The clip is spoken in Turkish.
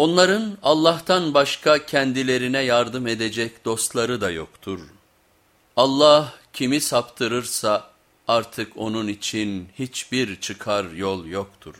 Onların Allah'tan başka kendilerine yardım edecek dostları da yoktur. Allah kimi saptırırsa artık onun için hiçbir çıkar yol yoktur.